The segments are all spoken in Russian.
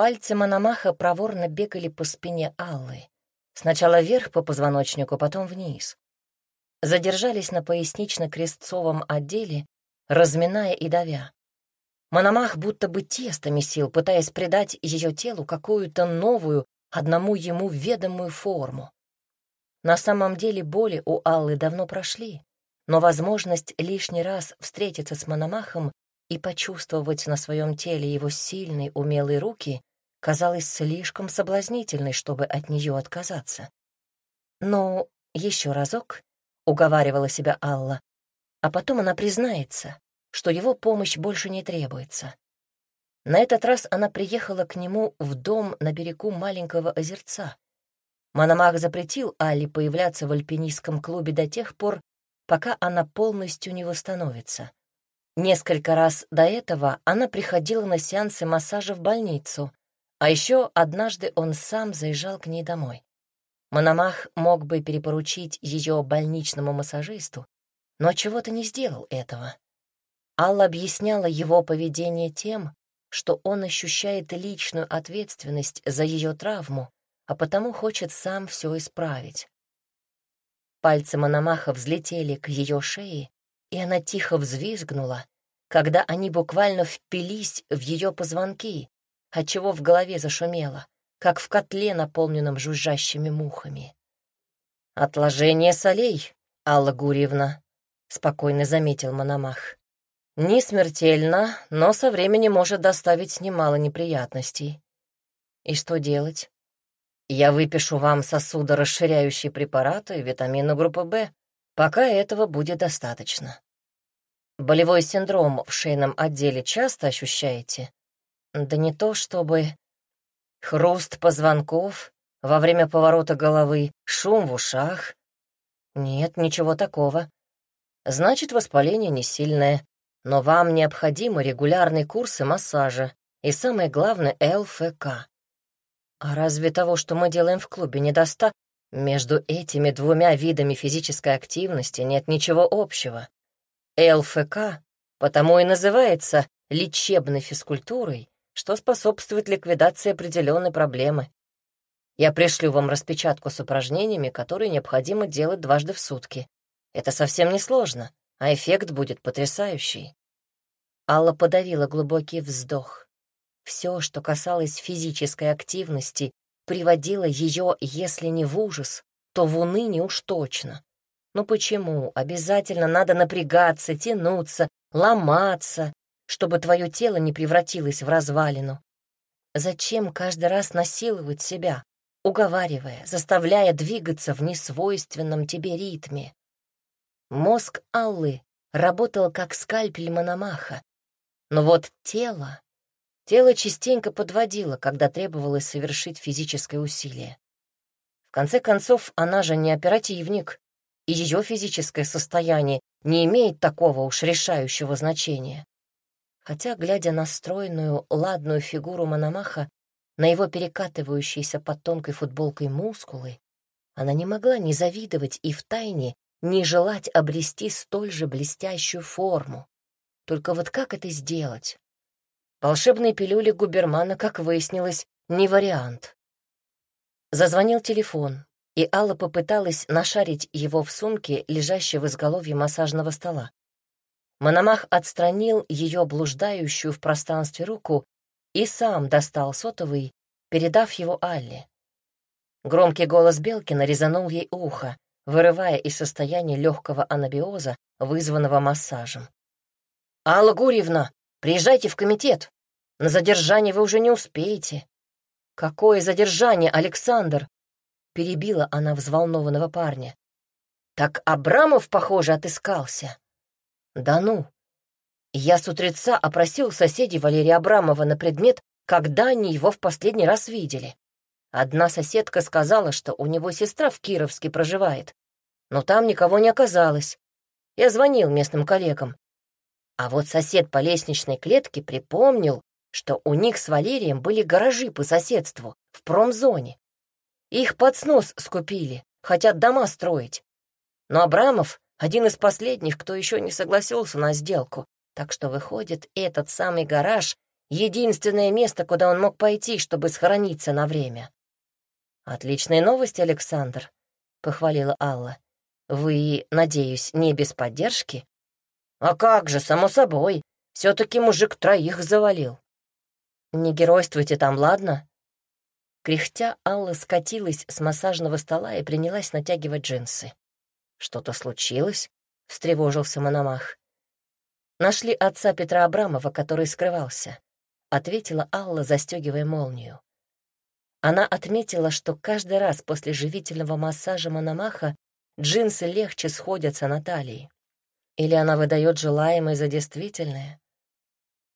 Пальцы Мономаха проворно бегали по спине Аллы. Сначала вверх по позвоночнику, потом вниз. Задержались на пояснично-крестцовом отделе, разминая и давя. Мономах будто бы тесто месил, пытаясь придать ее телу какую-то новую, одному ему ведомую форму. На самом деле боли у Аллы давно прошли, но возможность лишний раз встретиться с Мономахом и почувствовать на своем теле его сильные, умелые руки казалась слишком соблазнительной, чтобы от нее отказаться. «Ну, еще разок», — уговаривала себя Алла, а потом она признается, что его помощь больше не требуется. На этот раз она приехала к нему в дом на берегу маленького озерца. Мономах запретил Алле появляться в альпинистском клубе до тех пор, пока она полностью не восстановится. Несколько раз до этого она приходила на сеансы массажа в больницу, а еще однажды он сам заезжал к ней домой. Мономах мог бы перепоручить ее больничному массажисту, но чего-то не сделал этого. Алла объясняла его поведение тем, что он ощущает личную ответственность за ее травму, а потому хочет сам все исправить. Пальцы Мономаха взлетели к ее шее, и она тихо взвизгнула, когда они буквально впились в ее позвонки, отчего в голове зашумело, как в котле, наполненном жужжащими мухами. «Отложение солей, Алла Гурьевна», — спокойно заметил Мономах. «Не смертельно, но со временем может доставить немало неприятностей. И что делать? Я выпишу вам сосудорасширяющие препараты и витамины группы В. Пока этого будет достаточно. Болевой синдром в шейном отделе часто ощущаете? Да не то чтобы... Хруст позвонков во время поворота головы, шум в ушах. Нет, ничего такого. Значит, воспаление не сильное, но вам необходимы регулярные курсы массажа и, самое главное, ЛФК. А разве того, что мы делаем в клубе, недоста... Между этими двумя видами физической активности нет ничего общего. ЛФК потому и называется лечебной физкультурой, что способствует ликвидации определенной проблемы. Я пришлю вам распечатку с упражнениями, которые необходимо делать дважды в сутки. Это совсем не сложно, а эффект будет потрясающий. Алла подавила глубокий вздох. Все, что касалось физической активности, приводило ее, если не в ужас, то в уныние уж точно. Ну почему обязательно надо напрягаться, тянуться, ломаться, чтобы твое тело не превратилось в развалину. Зачем каждый раз насиловать себя, уговаривая, заставляя двигаться в несвойственном тебе ритме? Мозг Аллы работал как скальпель Мономаха, но вот тело... Тело частенько подводило, когда требовалось совершить физическое усилие. В конце концов, она же не оперативник, и ее физическое состояние не имеет такого уж решающего значения хотя, глядя на стройную, ладную фигуру Мономаха, на его перекатывающиеся под тонкой футболкой мускулы, она не могла ни завидовать и втайне не желать обрести столь же блестящую форму. Только вот как это сделать? Волшебные пилюли Губермана, как выяснилось, не вариант. Зазвонил телефон, и Алла попыталась нашарить его в сумке, лежащей в изголовье массажного стола. Мономах отстранил ее блуждающую в пространстве руку и сам достал сотовый, передав его Алле. Громкий голос Белкина резанул ей ухо, вырывая из состояния легкого анабиоза, вызванного массажем. «Алла Гурьевна, приезжайте в комитет. На задержание вы уже не успеете». «Какое задержание, Александр?» — перебила она взволнованного парня. «Так Абрамов, похоже, отыскался. Да ну! Я с утреца опросил соседей Валерия Абрамова на предмет, когда они его в последний раз видели. Одна соседка сказала, что у него сестра в Кировске проживает, но там никого не оказалось. Я звонил местным коллегам. А вот сосед по лестничной клетке припомнил, что у них с Валерием были гаражи по соседству, в промзоне. Их под снос скупили, хотят дома строить. Но Абрамов один из последних, кто еще не согласился на сделку. Так что, выходит, этот самый гараж Единственное место, куда он мог пойти, чтобы схорониться на время. «Отличные новости, Александр», — похвалила Алла. «Вы, надеюсь, не без поддержки?» «А как же, само собой. Все-таки мужик троих завалил». «Не геройствуйте там, ладно?» Кряхтя, Алла скатилась с массажного стола и принялась натягивать джинсы. «Что-то случилось?» — встревожился Мономах. «Нашли отца Петра Абрамова, который скрывался», — ответила Алла, застегивая молнию. Она отметила, что каждый раз после живительного массажа Мономаха джинсы легче сходятся на талии. Или она выдает желаемое за действительное?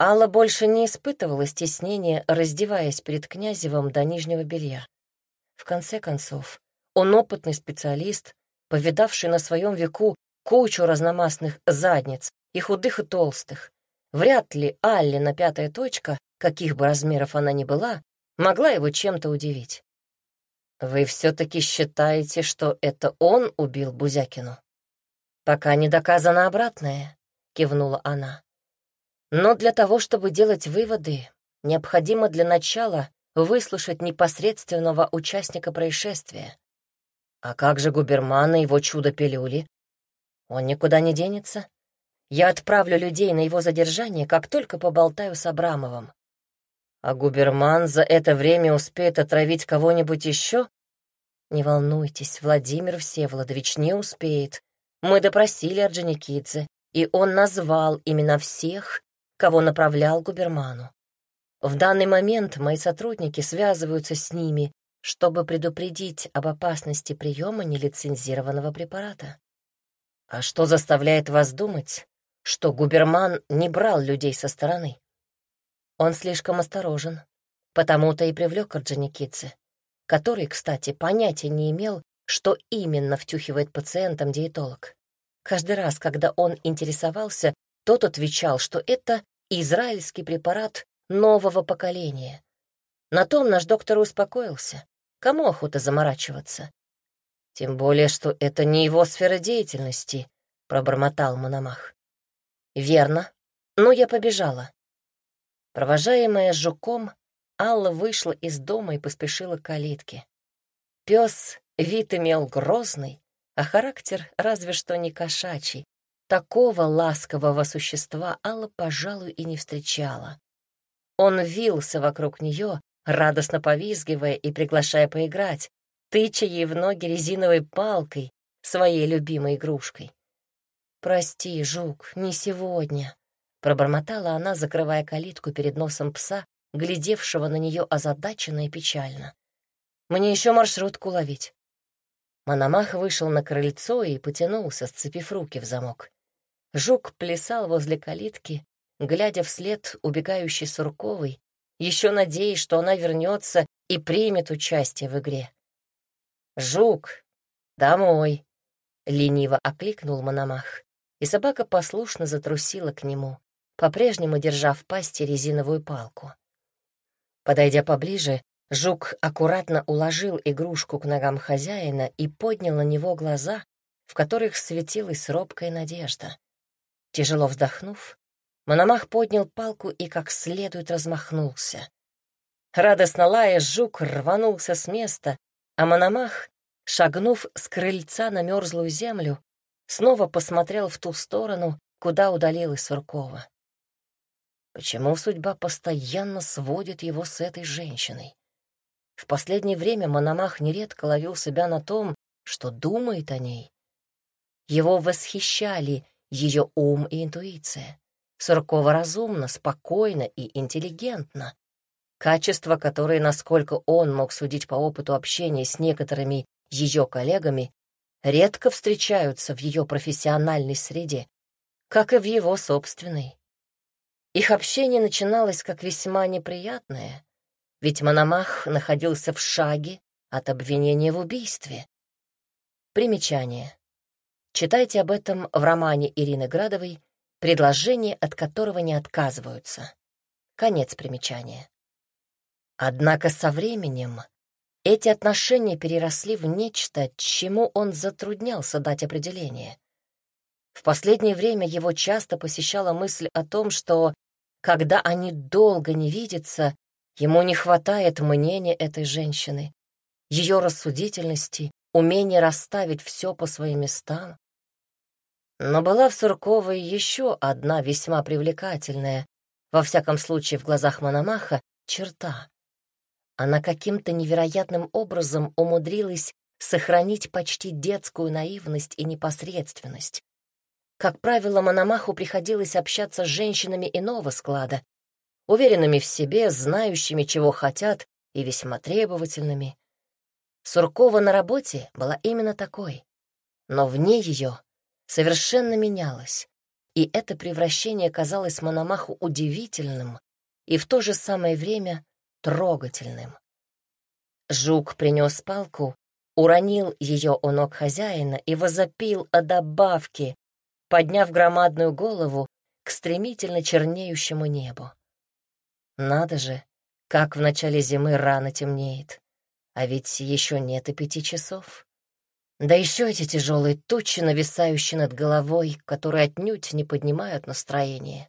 Алла больше не испытывала стеснения, раздеваясь перед Князевым до нижнего белья. В конце концов, он опытный специалист, повидавший на своем веку кучу разномастных задниц, и худых, и толстых. Вряд ли Алли на пятая точка, каких бы размеров она ни была, могла его чем-то удивить. «Вы все-таки считаете, что это он убил Бузякину?» «Пока не доказано обратное», — кивнула она. Но для того, чтобы делать выводы, необходимо для начала выслушать непосредственного участника происшествия. А как же Губерман и его чудо-пилюли? Он никуда не денется. Я отправлю людей на его задержание, как только поболтаю с Абрамовым. А Губерман за это время успеет отравить кого-нибудь еще? Не волнуйтесь, Владимир Всеволодович не успеет. Мы допросили Орджоникидзе, и он назвал именно всех, кого направлял губерману. В данный момент мои сотрудники связываются с ними, чтобы предупредить об опасности приема нелицензированного препарата. А что заставляет вас думать, что губерман не брал людей со стороны? Он слишком осторожен, потому-то и привлек Орджоникидзе, который, кстати, понятия не имел, что именно втюхивает пациентам диетолог. Каждый раз, когда он интересовался, тот отвечал, что это израильский препарат нового поколения. На том наш доктор успокоился. Кому охота заморачиваться? Тем более, что это не его сфера деятельности, пробормотал Мономах. Верно. Ну, я побежала. Провожаемая жуком, Алла вышла из дома и поспешила к калитке. Пес вид имел грозный, а характер разве что не кошачий, Такого ласкового существа Алла, пожалуй, и не встречала. Он вился вокруг нее, радостно повизгивая и приглашая поиграть, тыча ей в ноги резиновой палкой, своей любимой игрушкой. «Прости, жук, не сегодня», — пробормотала она, закрывая калитку перед носом пса, глядевшего на нее озадаченно и печально. «Мне еще маршрутку ловить». Мономах вышел на крыльцо и потянулся, сцепив руки в замок. Жук плясал возле калитки, глядя вслед убегающей Сурковой, еще надеясь, что она вернется и примет участие в игре. «Жук, домой!» — лениво окликнул Мономах, и собака послушно затрусила к нему, по-прежнему держа в пасти резиновую палку. Подойдя поближе, жук аккуратно уложил игрушку к ногам хозяина и поднял на него глаза, в которых светилась робкая надежда. Тяжело вздохнув, Мономах поднял палку и как следует размахнулся. Радостно лая, жук рванулся с места, а Мономах, шагнув с крыльца на мерзлую землю, снова посмотрел в ту сторону, куда удалилась Суркова. Почему судьба постоянно сводит его с этой женщиной? В последнее время Мономах нередко ловил себя на том, что думает о ней. Его восхищали ее ум и интуиция. Суркова разумно, спокойно и интеллигентно. Качества, которые, насколько он мог судить по опыту общения с некоторыми ее коллегами, редко встречаются в ее профессиональной среде, как и в его собственной. Их общение начиналось как весьма неприятное, ведь Мономах находился в шаге от обвинения в убийстве. Примечание. Читайте об этом в романе Ирины Градовой «Предложение, от которого не отказываются». Конец примечания. Однако со временем эти отношения переросли в нечто, чему он затруднялся дать определение. В последнее время его часто посещала мысль о том, что когда они долго не видятся, ему не хватает мнения этой женщины, ее рассудительности, умения расставить все по своим местам. Но была в Сурковой еще одна весьма привлекательная, во всяком случае в глазах Мономаха, черта. Она каким-то невероятным образом умудрилась сохранить почти детскую наивность и непосредственность. Как правило, Мономаху приходилось общаться с женщинами иного склада, уверенными в себе, знающими, чего хотят, и весьма требовательными. Суркова на работе была именно такой, но вне ее совершенно менялась, и это превращение казалось Мономаху удивительным и в то же самое время трогательным. Жук принес палку, уронил ее у ног хозяина и возопил о добавке, подняв громадную голову к стремительно чернеющему небу. Надо же, как в начале зимы рано темнеет, а ведь еще нет и пяти часов. Да еще эти тяжелые тучи, нависающие над головой, которые отнюдь не поднимают настроение.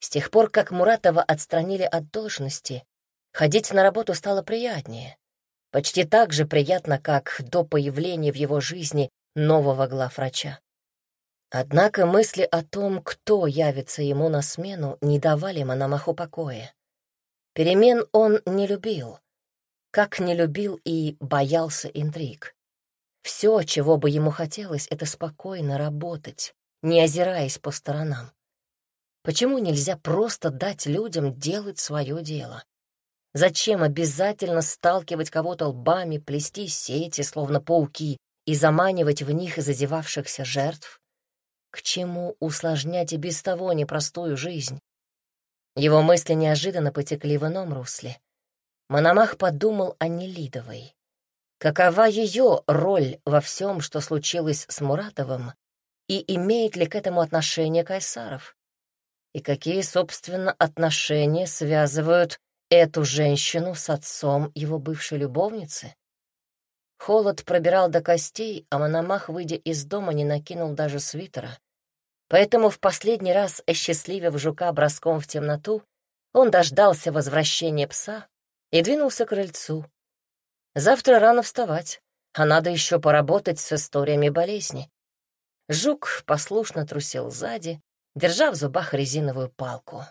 С тех пор, как Муратова отстранили от должности, ходить на работу стало приятнее. Почти так же приятно, как до появления в его жизни нового главврача. Однако мысли о том, кто явится ему на смену, не давали Мономаху покоя. Перемен он не любил, как не любил и боялся интриг. Все, чего бы ему хотелось, — это спокойно работать, не озираясь по сторонам. Почему нельзя просто дать людям делать свое дело? Зачем обязательно сталкивать кого-то лбами, плести сети, словно пауки, и заманивать в них зазевавшихся жертв? К чему усложнять и без того непростую жизнь? Его мысли неожиданно потекли в ином русле. Мономах подумал о Нелидовой. Какова ее роль во всем, что случилось с Муратовым, и имеет ли к этому отношение Кайсаров? И какие, собственно, отношения связывают эту женщину с отцом его бывшей любовницы? Холод пробирал до костей, а Мономах, выйдя из дома, не накинул даже свитера. Поэтому в последний раз, осчастливив жука броском в темноту, он дождался возвращения пса и двинулся к крыльцу, Завтра рано вставать, а надо еще поработать с историями болезни. Жук послушно трусил сзади, держа в зубах резиновую палку.